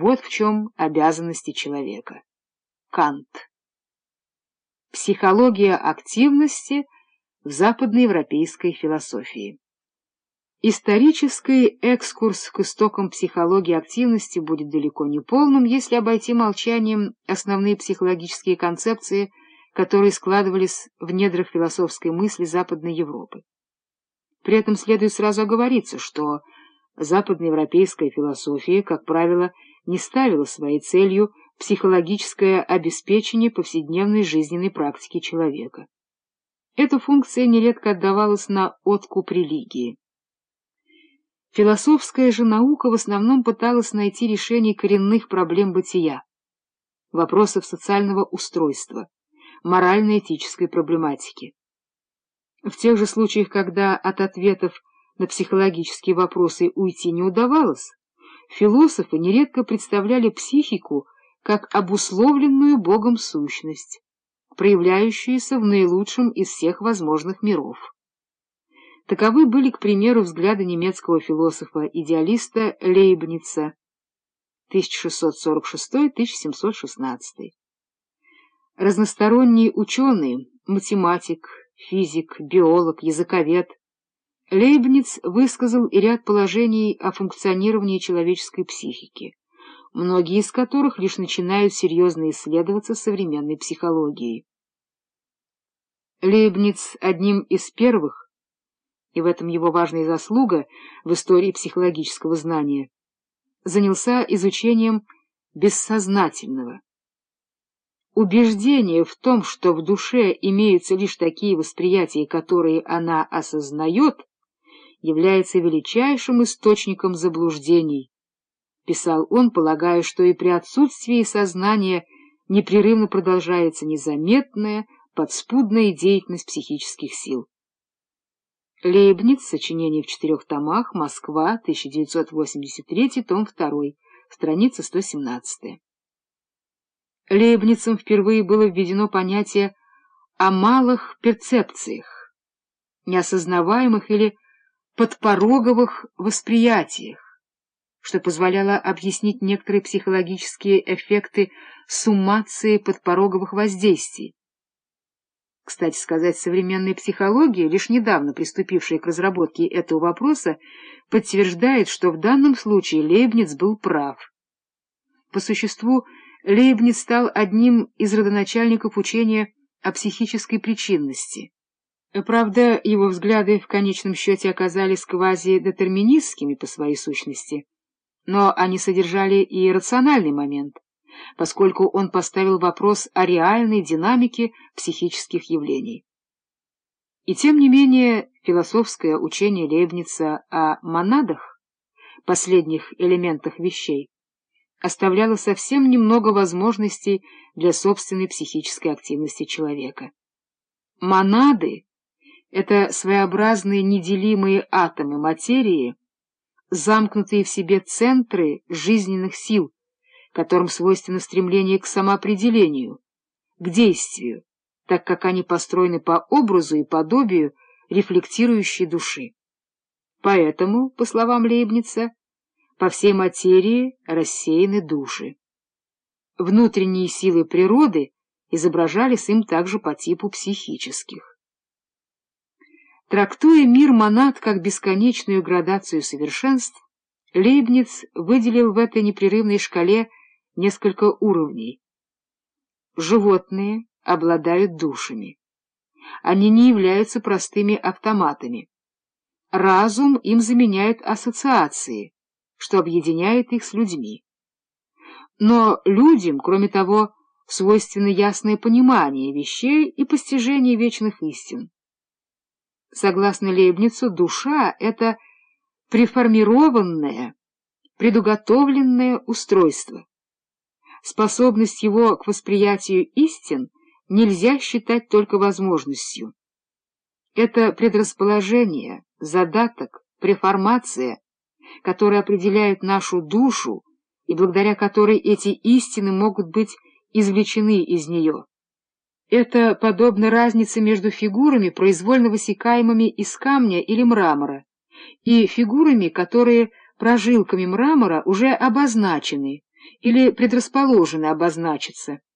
Вот в чем обязанности человека. Кант. Психология активности в западноевропейской философии. Исторический экскурс к истокам психологии активности будет далеко не полным, если обойти молчанием основные психологические концепции, которые складывались в недрах философской мысли Западной Европы. При этом следует сразу оговориться, что западноевропейская философия, как правило, не ставила своей целью психологическое обеспечение повседневной жизненной практики человека. Эта функция нередко отдавалась на откуп религии. Философская же наука в основном пыталась найти решение коренных проблем бытия, вопросов социального устройства, морально-этической проблематики. В тех же случаях, когда от ответов на психологические вопросы уйти не удавалось, философы нередко представляли психику как обусловленную Богом сущность, проявляющуюся в наилучшем из всех возможных миров. Таковы были, к примеру, взгляды немецкого философа-идеалиста Лейбница 1646-1716. Разносторонний ученый, математик, физик, биолог, языковед, Лейбниц высказал и ряд положений о функционировании человеческой психики, многие из которых лишь начинают серьезно исследоваться современной психологией. Лейбниц одним из первых, и в этом его важная заслуга в истории психологического знания, занялся изучением бессознательного. Убеждение в том, что в душе имеются лишь такие восприятия, которые она осознает, является величайшим источником заблуждений, писал он, полагая, что и при отсутствии сознания непрерывно продолжается незаметная, подспудная деятельность психических сил. Лейбниц, сочинение в четырех томах, Москва, 1983, том 2, страница 117. Лейбницем впервые было введено понятие о малых перцепциях, неосознаваемых или подпороговых восприятиях, что позволяло объяснить некоторые психологические эффекты суммации подпороговых воздействий. Кстати сказать, современная психология, лишь недавно приступившая к разработке этого вопроса, подтверждает, что в данном случае Лейбниц был прав. По существу, Лейбниц стал одним из родоначальников учения о психической причинности. Правда, его взгляды в конечном счете оказались квазидетерминистскими по своей сущности, но они содержали и рациональный момент, поскольку он поставил вопрос о реальной динамике психических явлений. И тем не менее философское учение Лейбница о монадах, последних элементах вещей, оставляло совсем немного возможностей для собственной психической активности человека. Монады — это своеобразные неделимые атомы материи, замкнутые в себе центры жизненных сил, которым свойственно стремление к самоопределению, к действию, так как они построены по образу и подобию рефлектирующей души. Поэтому, по словам Лейбница, по всей материи рассеяны души. Внутренние силы природы изображались им также по типу психических. Трактуя мир монад как бесконечную градацию совершенств, Лейбниц выделил в этой непрерывной шкале несколько уровней. Животные обладают душами. Они не являются простыми автоматами. Разум им заменяет ассоциации, что объединяет их с людьми. Но людям, кроме того, свойственно ясное понимание вещей и постижение вечных истин. Согласно Лейбницу, душа — это преформированное, предуготовленное устройство. Способность его к восприятию истин нельзя считать только возможностью. Это предрасположение, задаток, преформация, которые определяют нашу душу и благодаря которой эти истины могут быть извлечены из нее. Это подобно разнице между фигурами, произвольно высекаемыми из камня или мрамора, и фигурами, которые прожилками мрамора уже обозначены или предрасположены обозначиться.